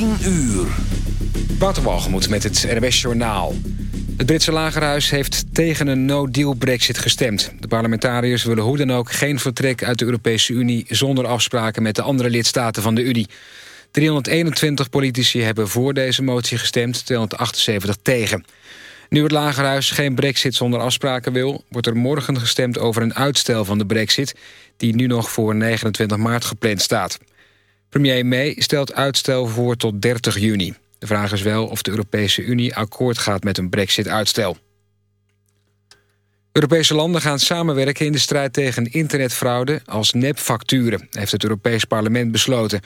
10 uur. Waterwalgemoed met het RWS Journaal. Het Britse lagerhuis heeft tegen een no-deal brexit gestemd. De parlementariërs willen hoe dan ook geen vertrek uit de Europese Unie... zonder afspraken met de andere lidstaten van de Unie. 321 politici hebben voor deze motie gestemd, 278 tegen. Nu het lagerhuis geen brexit zonder afspraken wil... wordt er morgen gestemd over een uitstel van de brexit... die nu nog voor 29 maart gepland staat. Premier May stelt uitstel voor tot 30 juni. De vraag is wel of de Europese Unie akkoord gaat met een brexit-uitstel. Europese landen gaan samenwerken in de strijd tegen internetfraude als nepfacturen, heeft het Europees Parlement besloten.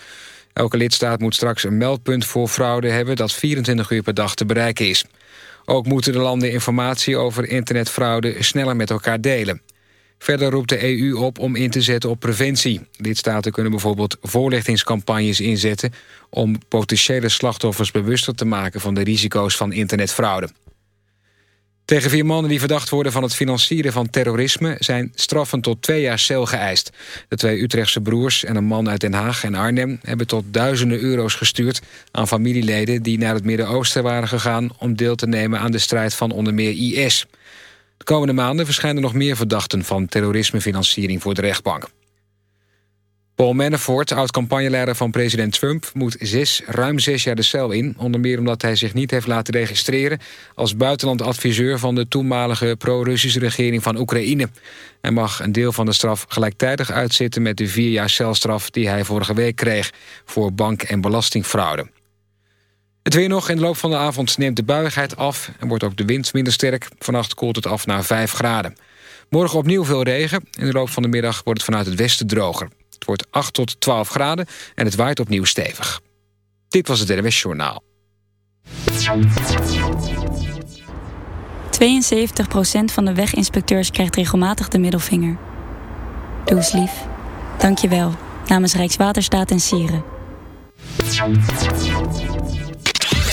Elke lidstaat moet straks een meldpunt voor fraude hebben dat 24 uur per dag te bereiken is. Ook moeten de landen informatie over internetfraude sneller met elkaar delen. Verder roept de EU op om in te zetten op preventie. Lidstaten kunnen bijvoorbeeld voorlichtingscampagnes inzetten... om potentiële slachtoffers bewuster te maken van de risico's van internetfraude. Tegen vier mannen die verdacht worden van het financieren van terrorisme... zijn straffen tot twee jaar cel geëist. De twee Utrechtse broers en een man uit Den Haag en Arnhem... hebben tot duizenden euro's gestuurd aan familieleden... die naar het Midden-Oosten waren gegaan... om deel te nemen aan de strijd van onder meer IS... De komende maanden verschijnen nog meer verdachten van terrorismefinanciering voor de rechtbank. Paul Manafort, oud-campagneleider van president Trump... moet zes, ruim zes jaar de cel in. Onder meer omdat hij zich niet heeft laten registreren... als buitenlandadviseur van de toenmalige pro-Russische regering van Oekraïne. Hij mag een deel van de straf gelijktijdig uitzitten... met de vier jaar celstraf die hij vorige week kreeg... voor bank- en belastingfraude. Het weer nog. In de loop van de avond neemt de buigheid af... en wordt ook de wind minder sterk. Vannacht koelt het af naar 5 graden. Morgen opnieuw veel regen. In de loop van de middag wordt het vanuit het westen droger. Het wordt 8 tot 12 graden en het waait opnieuw stevig. Dit was het NWS Journaal. 72% van de weginspecteurs krijgt regelmatig de middelvinger. Doe eens lief. Dank je wel. Namens Rijkswaterstaat en Sieren.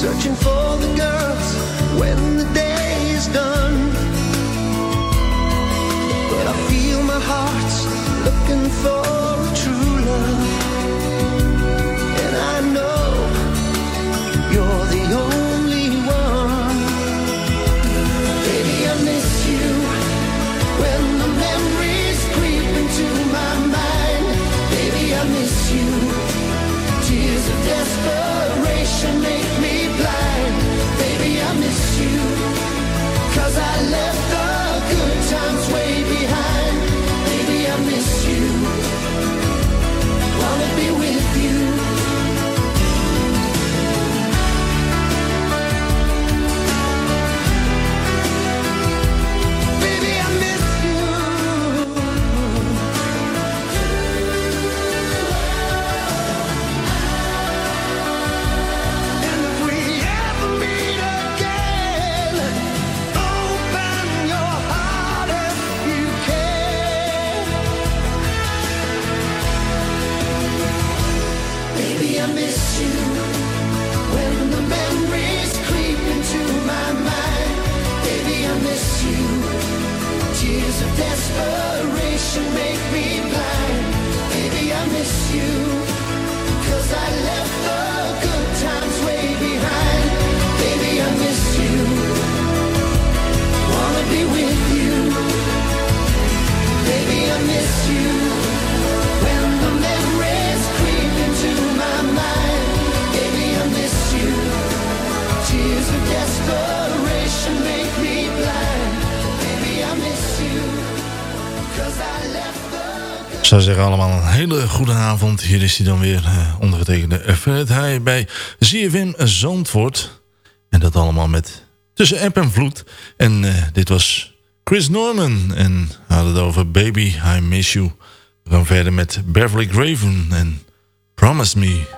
Searching for the girls when the day is done. But I feel my heart's looking for desperation make me blind. Baby, I miss you. Cause I left the good times way behind. Baby, I miss you. Wanna be with you. Baby, I miss you. Ik zou zeggen allemaal een hele goede avond. Hier is hij dan weer, uh, ondergetekende Fred Heij bij ZFM Zandvoort. En dat allemaal met tussen app en vloed. En uh, dit was Chris Norman. En we hadden het over Baby, I Miss You. We gaan verder met Beverly Graven en Promise Me.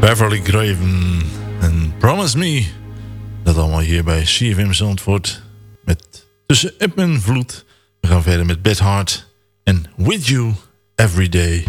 Beverly Graven en Promise Me. Dat allemaal hier bij CFM Zandvoort. Met Tussen en Vloed. We gaan verder met Beth Hart en With You Every Day.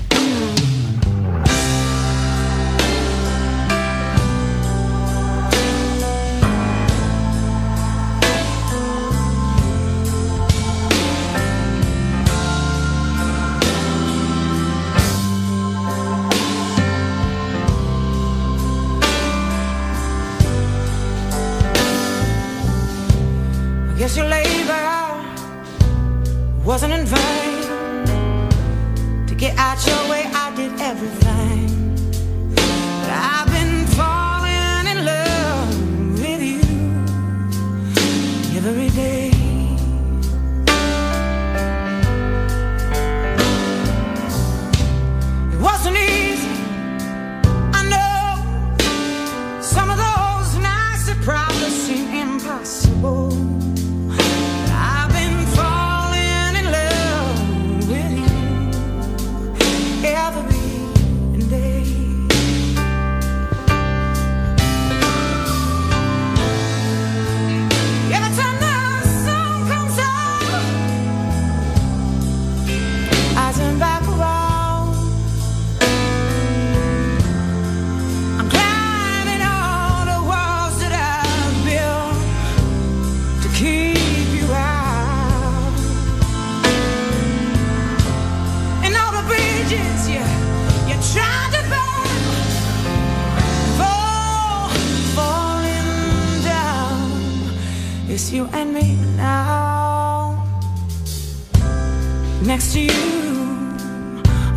Next to you,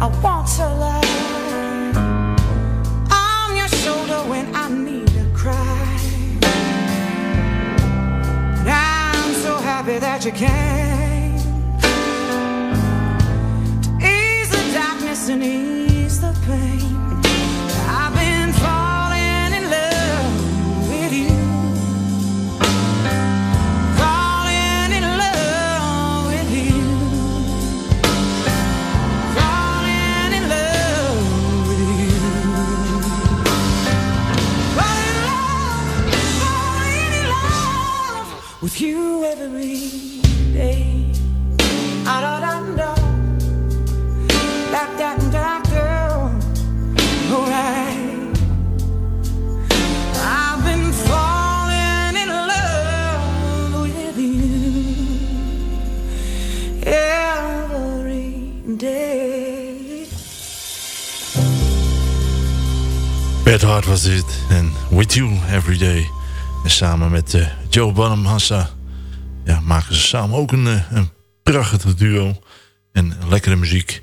I want to lie on your shoulder when I need to cry. And I'm so happy that you came En With You Every Day. En samen met eh, Joe Bonham-Hassa ja, maken ze samen ook een, eh, prachtig duo. En lekkere muziek.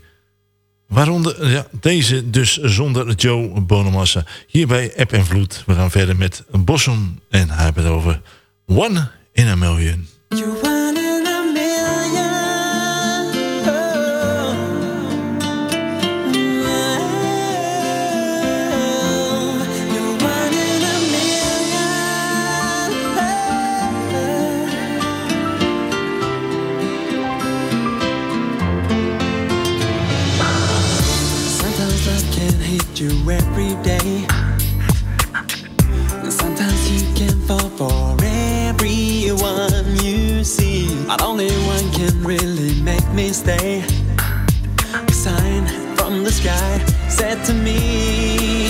Waaronder ja, deze dus zonder Joe Bonamassa. Hier bij App en Vloed. We gaan verder met Bosson. En hij heeft het over one in a million. You every day. And sometimes you can fall for everyone you see. But only one can really make me stay. A sign from the sky said to me.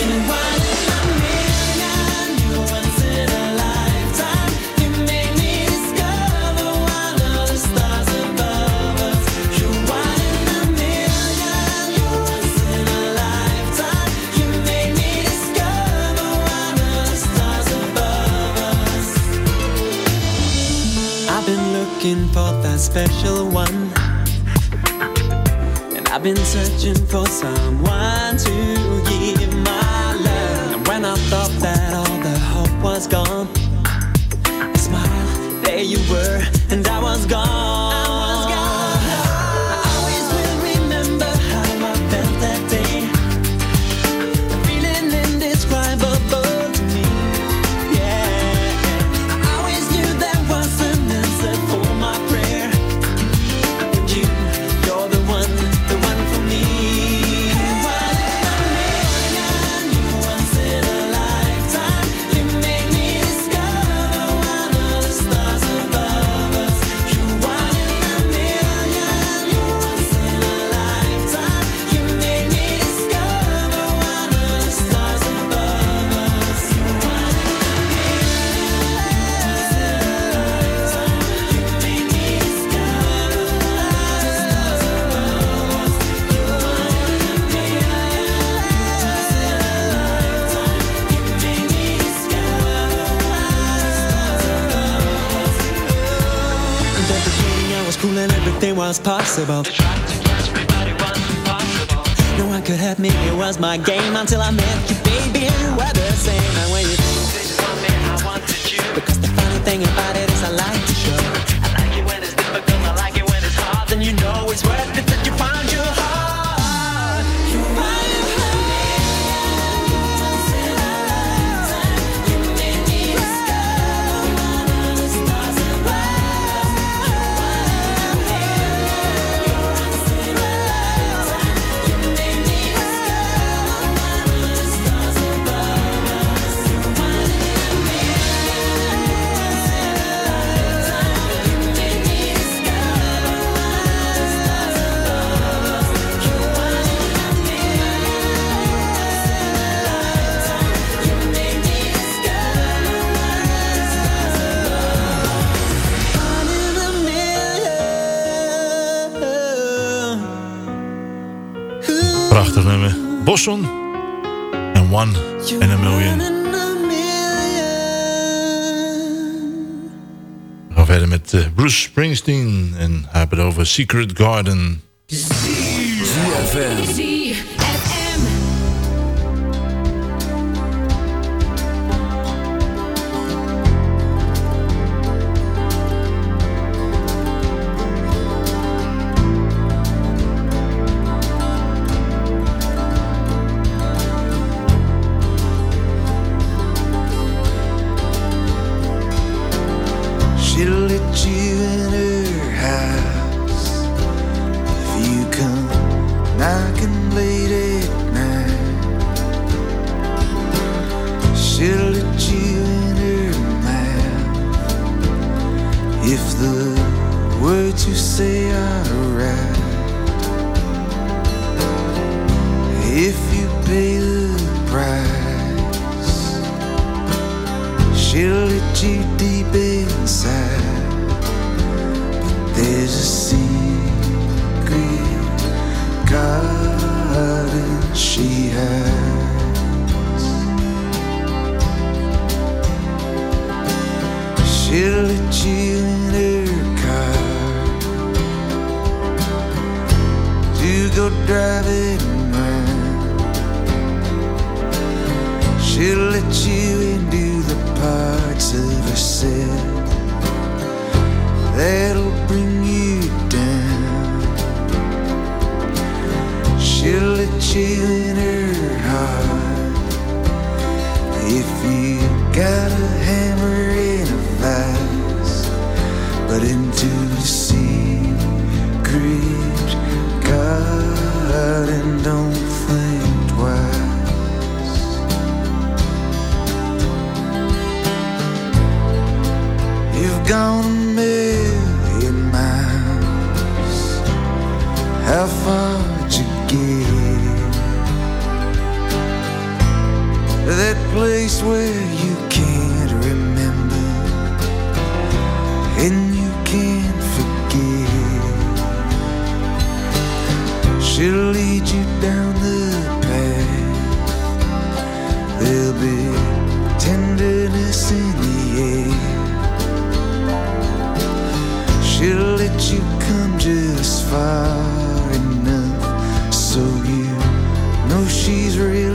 Special one. And I've been searching for someone to give my love. And when I thought that all the hope was gone, I smiled, there you were, and I was gone. I was cool and everything was possible. No one could help me, it was my game until I met you, baby. You were the same. And when you because the funny thing about it is I like to show. I like it when it's difficult, I like it when it's hard. Then you know it's worth it Bosson. En One and a Million. We gaan verder met eh, Bruce Springsteen. En hebben het over Secret Garden. let you come just far enough so you know she's real.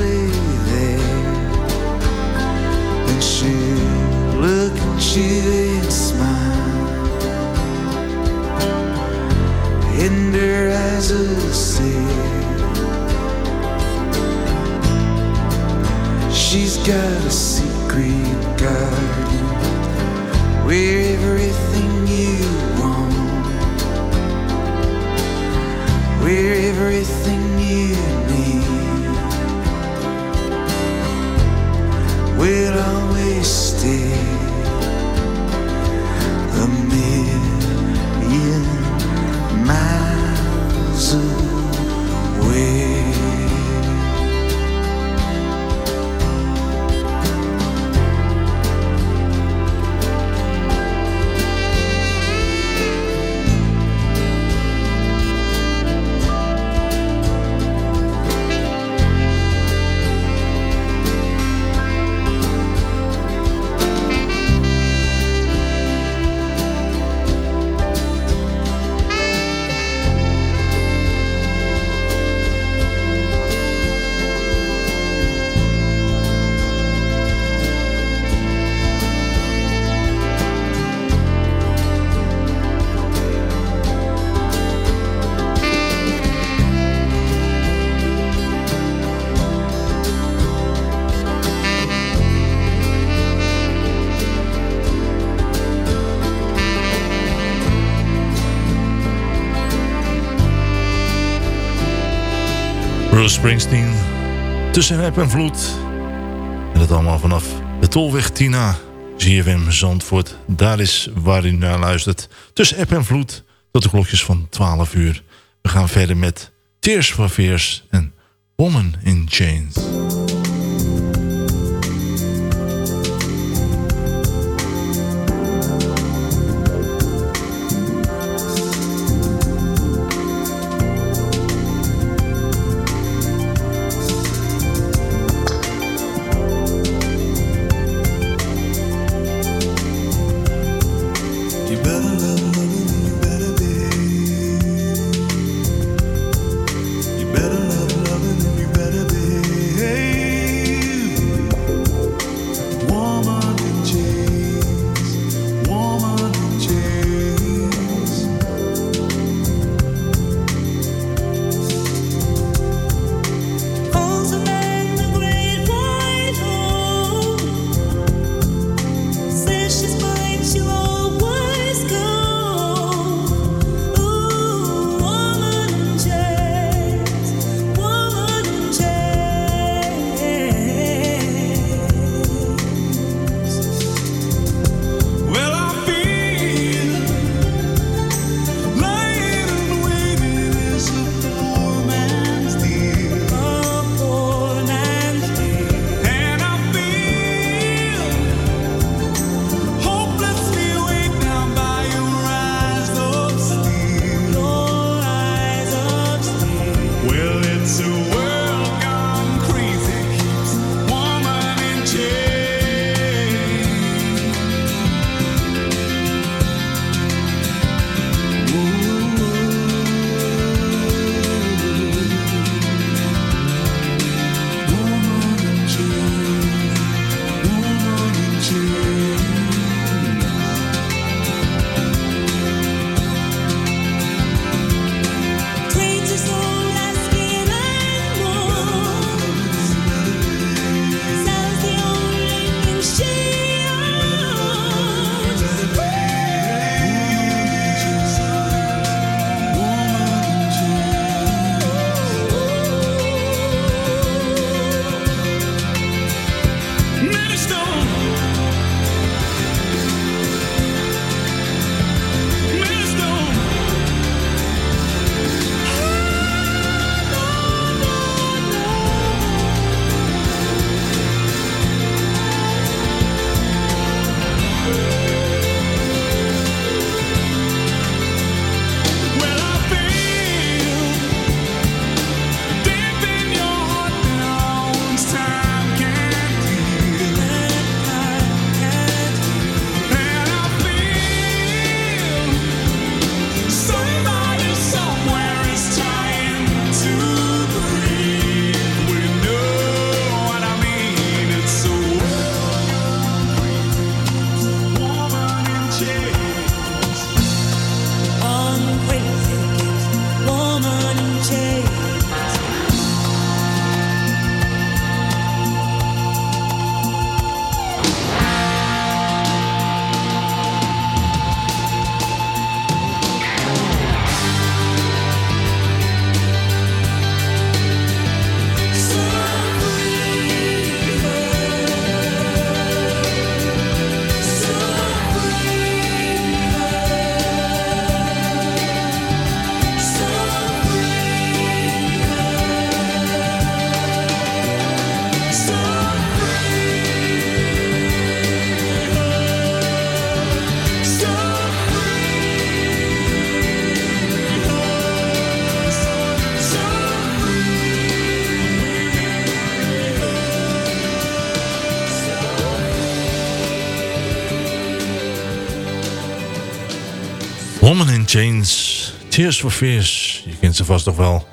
Springsteen. Tussen heb en vloed. En dat allemaal vanaf de Tolweg Tina. ZFM Zandvoort. Daar is waar u naar luistert. Tussen app en vloed. Tot de klokjes van 12 uur. We gaan verder met Tears for Fears en Woman in Chains. Tears for Fears. Je kent ze vast nog wel.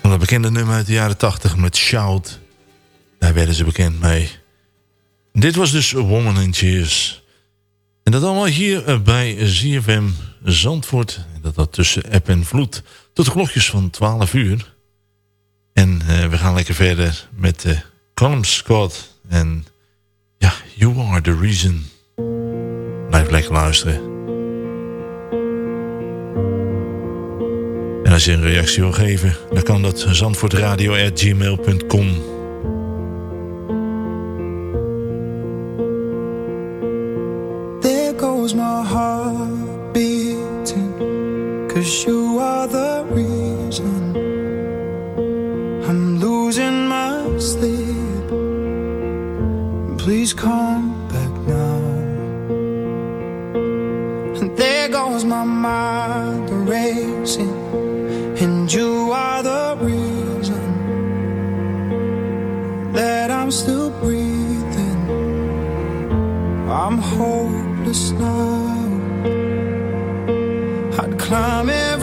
Van dat bekende nummer uit de jaren 80 met Shout. Daar werden ze bekend mee. Dit was dus Woman in Tears. En dat allemaal hier eh, bij ZFM Zandvoort. Dat dat tussen app en vloed. Tot de klokjes van 12 uur. En uh, we gaan lekker verder met uh, Scott. En ja, You Are The Reason. Blijf lekker luisteren. En als je een reactie wil geven, dan kan dat zandvoortradio.gmail.com. There goes my heart beating Cause you are the reason I'm losing my sleep. Please come back now. And there goes my mind I'm still breathing. I'm hopeless now. I'd climb every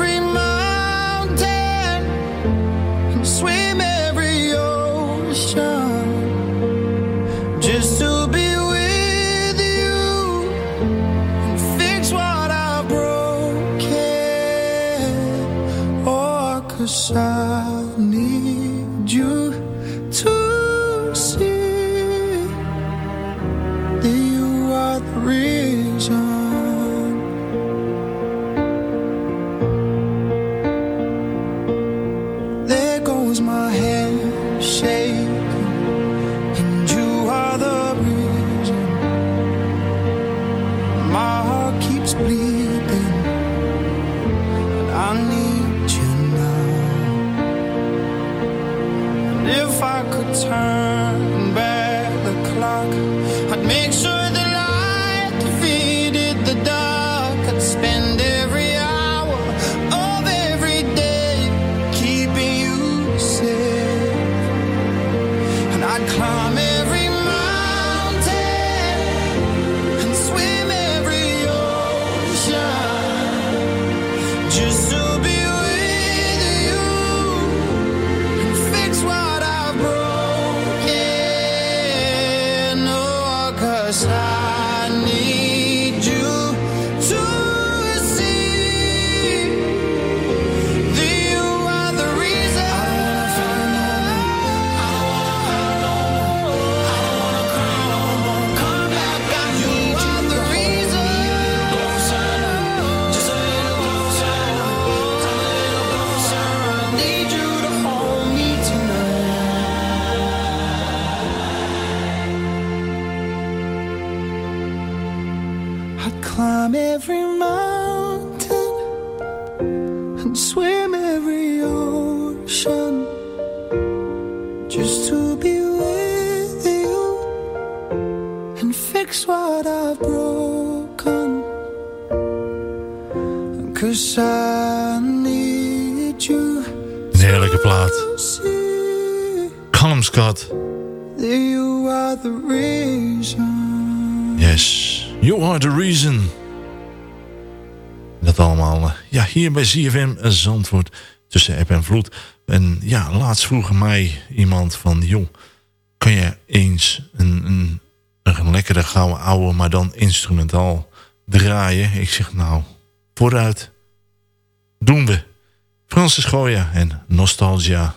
climb every mountain and swim every ocean just to be with you and fix what I've broken. Cause I need you Een heerlijke plaat. Callum Scott. you are the reason. Yes, you are the reason. Dat allemaal, eh, ja, hier bij ZFM Zandvoort tussen app en vloed. En ja, laatst vroeg mij iemand van, joh, kan je eens een, een, een lekkere gouden ouwe, maar dan instrumentaal draaien? Ik zeg, nou, vooruit. Doen we. Francis Goya en Nostalgia.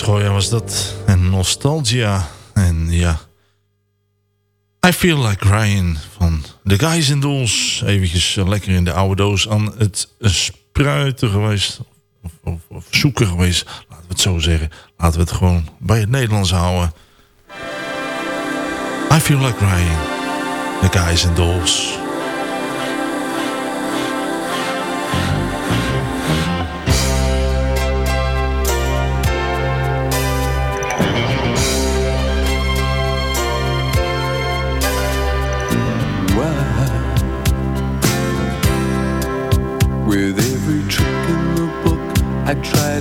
Schoja was dat. En Nostalgia. En ja. I Feel Like Ryan van The Guys in Dolls. Eventjes lekker in de oude doos aan het spruiten geweest. Of, zoeken geweest. Laten we het zo zeggen. Laten we het gewoon bij het Nederlands houden. I Feel Like Ryan. The Guys in Dolls.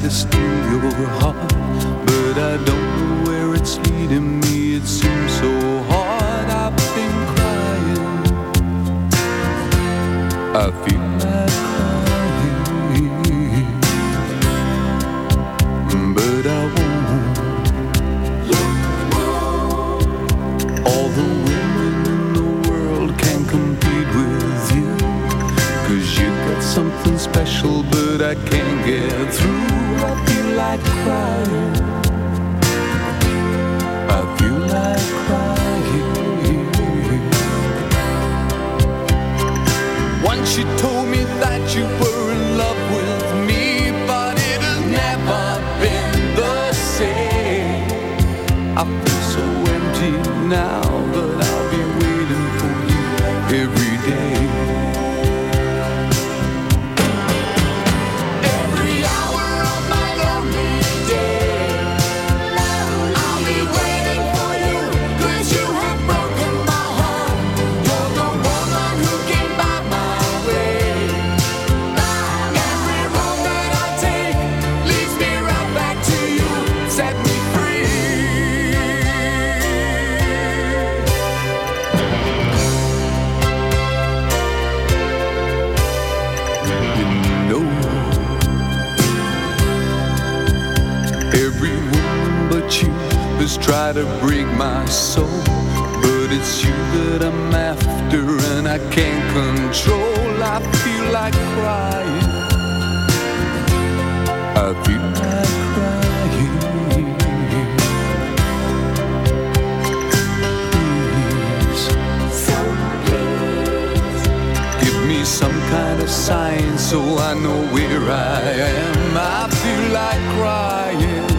estudio your heart. try to break my soul. But it's you that I'm after, and I can't control. I feel like crying. I feel like crying. Please. So please. Give me some kind of sign so I know where I am. I feel like crying.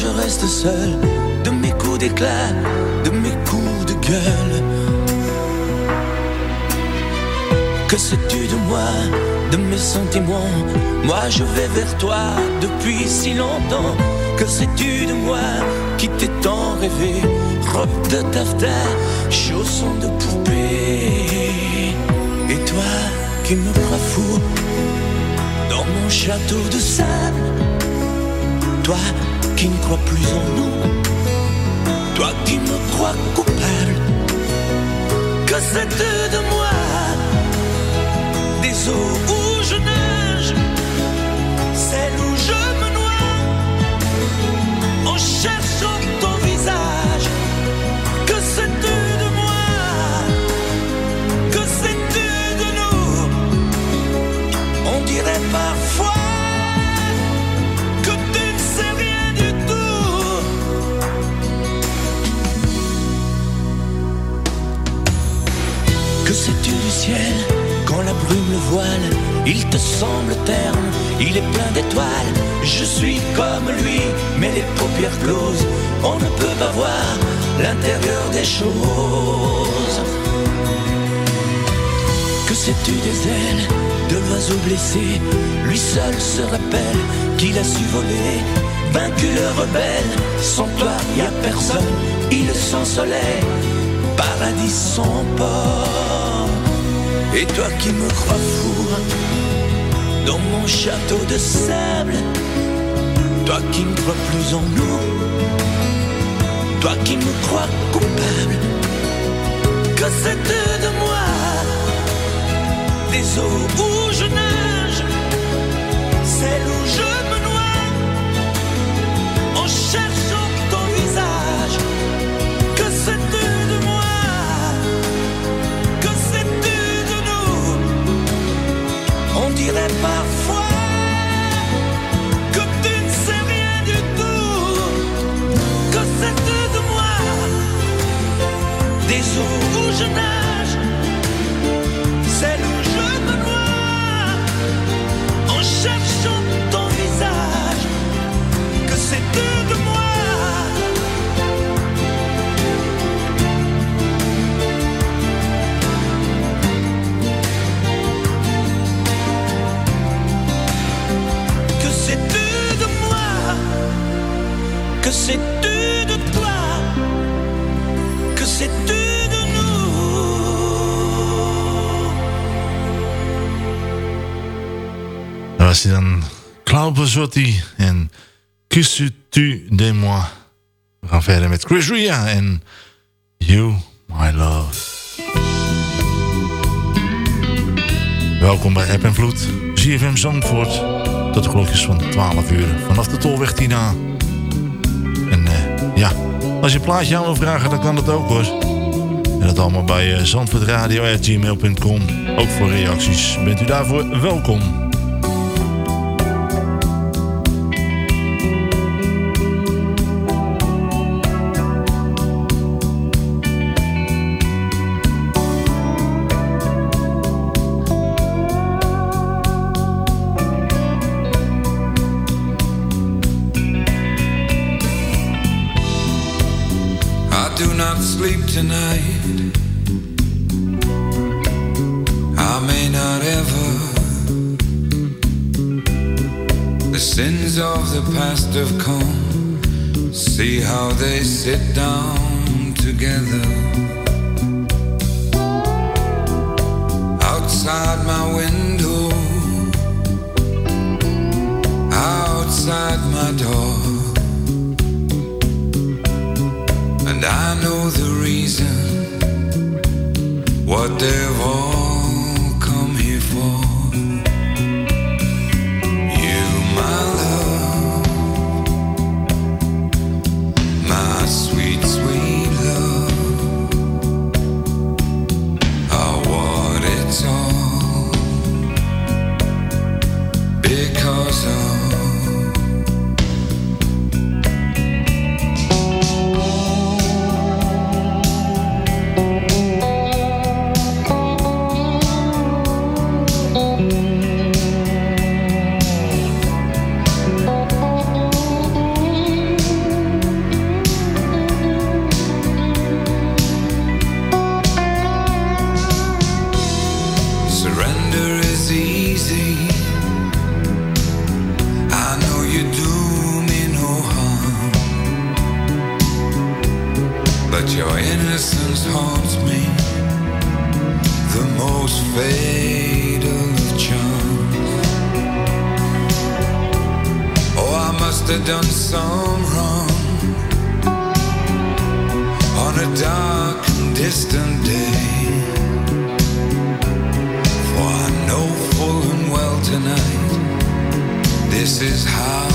je reste seul de mes coups d'éclat, de mes coups de gueule. Que sais-tu de moi, de mes sentiments? Moi je vais vers toi depuis si longtemps. Que sais-tu de moi qui t'es tant rêvé? Robe de taffetas, chaussons de poupée. Et toi qui me crois fou dans mon château de sable, toi qui ne crois plus en nous, toi qui me crois coupable, que c'est de moi. Des eaux où je nage, celles où je me noie, on cherche quand la brume le voile, il te semble terne, il est plein d'étoiles. Je suis comme lui, mais les paupières closes, on ne peut pas voir l'intérieur des choses. Que sais-tu des ailes de l'oiseau blessé? Lui seul se rappelle qu'il a su voler, vaincu le rebelle. Sans toi, y a personne, il s'ensoleille, paradis sans port. Et toi qui me crois fou dans mon château de sable, toi qui ne crois plus en nous, toi qui me crois coupable, que c'était de moi des eaux En Qu'est-ce tu de moi. We gaan verder met Chris Ria en You My Love. Welkom bij App en Vloed, ZFM Zandvoort. Tot de klokjes van 12 uur vanaf de tolweg Tina. En eh, ja, als je plaatje aan wil vragen, dan kan dat ook hoor. En dat allemaal bij eh, zandvoortradio.gmail.com. Ook voor reacties bent u daarvoor welkom. Do not sleep tonight. I may not ever. The sins of the past have come. See how they sit down together. Outside my window. Outside my door. I know the reason. What they've all This is how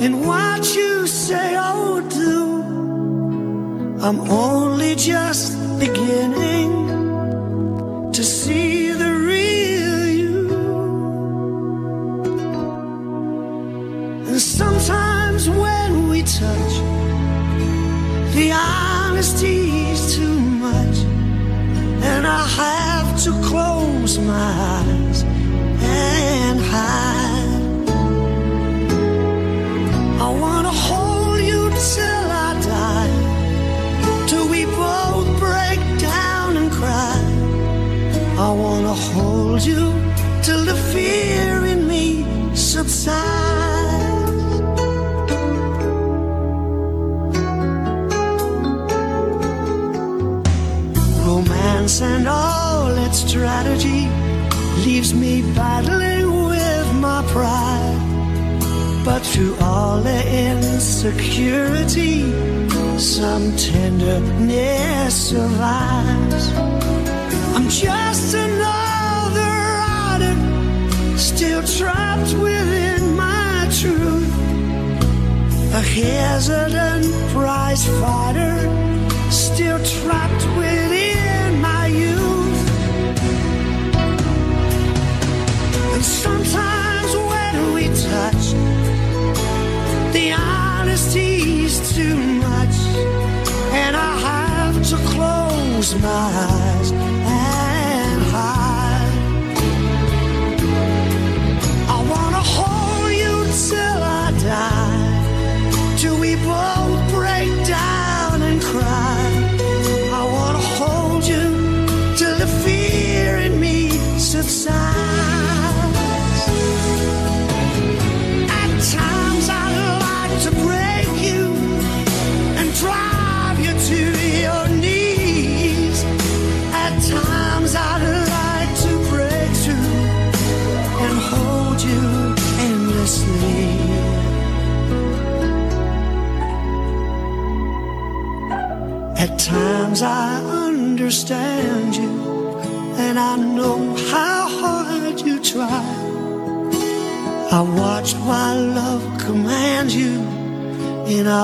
in what you say or do? I'm only just beginning to see the real you. And sometimes when we touch, the honesty's too much, and I have to close my eyes and hide. Wanna hold you till I die, till we both break down and cry. I wanna hold you till the fear in me subsides. Romance and all its strategy leaves me battling with my pride. But through all the insecurity, some tenderness survives. I'm just another addict, still trapped within my truth. A hesitant prize fighter, still trapped within honesty's too much, and I have to close my eyes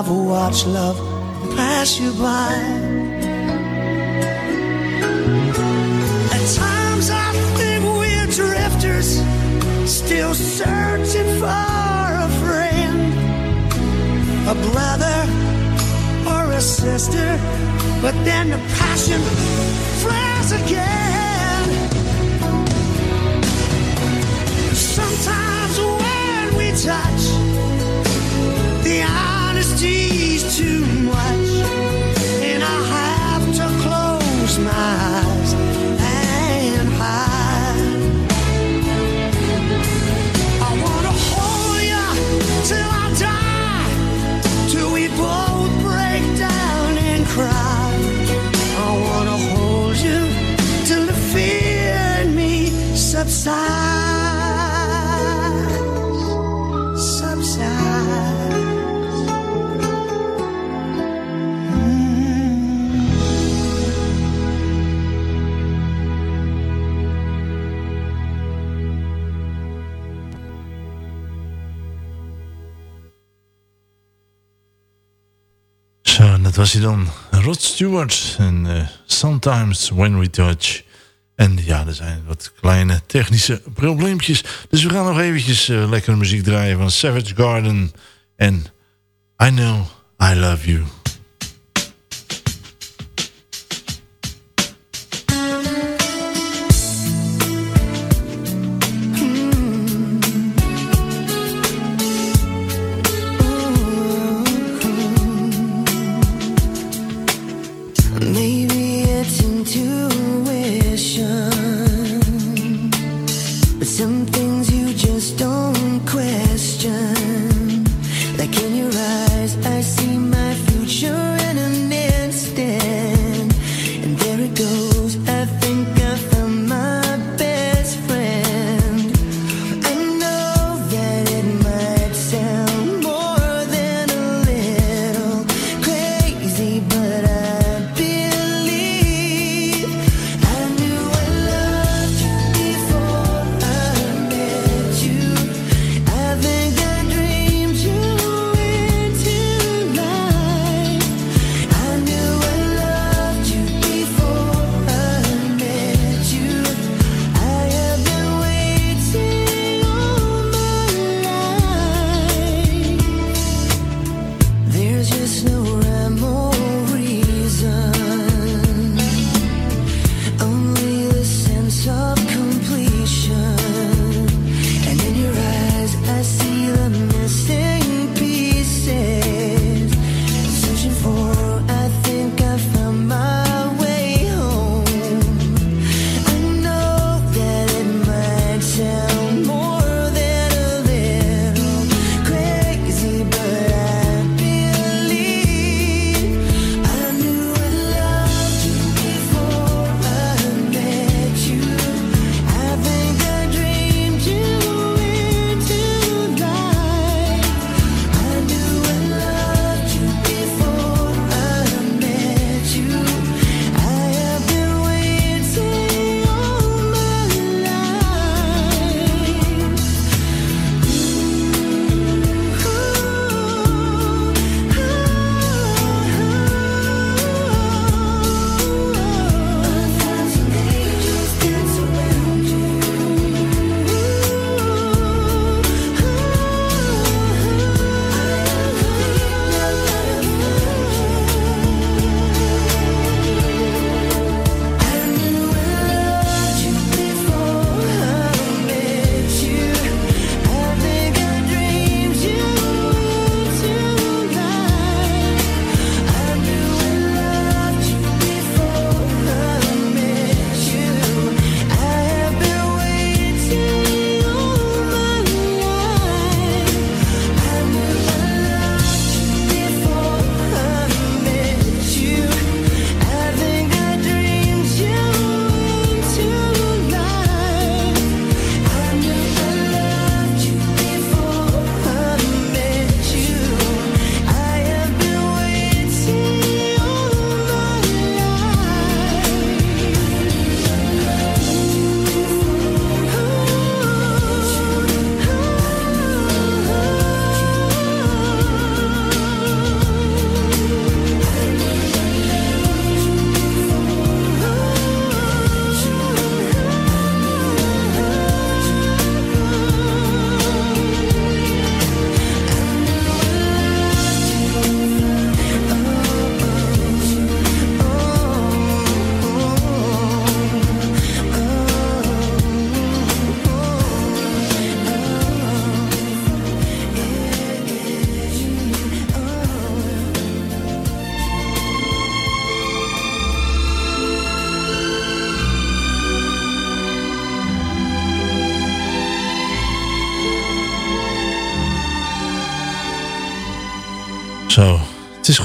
and I've love pass you by. At times I think we're drifters, still searching for a friend, a brother or a sister, but then the passion flares again. Sometimes when we touch, dat was hij dan. Rod Stewart. En eh, Sometimes When We Touch. En ja, er zijn wat kleine technische probleempjes. Dus we gaan nog eventjes eh, lekkere muziek draaien van Savage Garden. En I Know I Love You.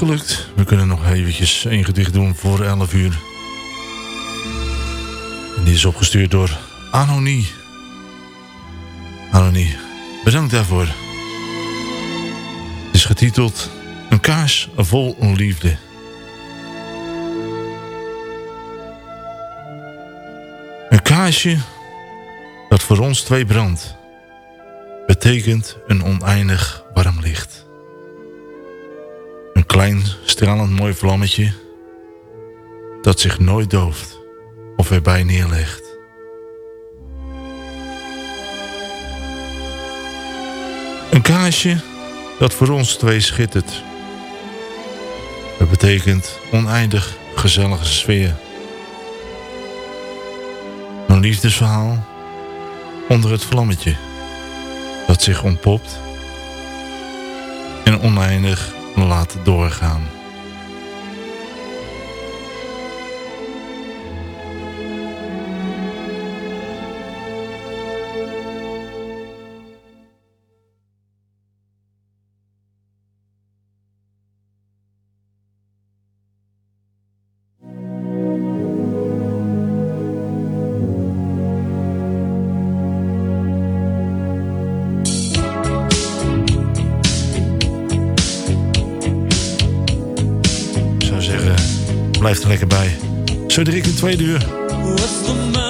Gelukt. We kunnen nog eventjes één gedicht doen voor 11 uur. En die is opgestuurd door Anonie. Anonie, bedankt daarvoor. Het is getiteld Een kaars vol liefde. Een kaarsje dat voor ons twee brandt, betekent een oneindig klein stralend mooi vlammetje dat zich nooit dooft of erbij neerlegt. Een kaarsje dat voor ons twee schittert. Dat betekent oneindig gezellige sfeer. Een liefdesverhaal onder het vlammetje dat zich ontpopt en oneindig laat doorgaan. Zo direct in tweede uur.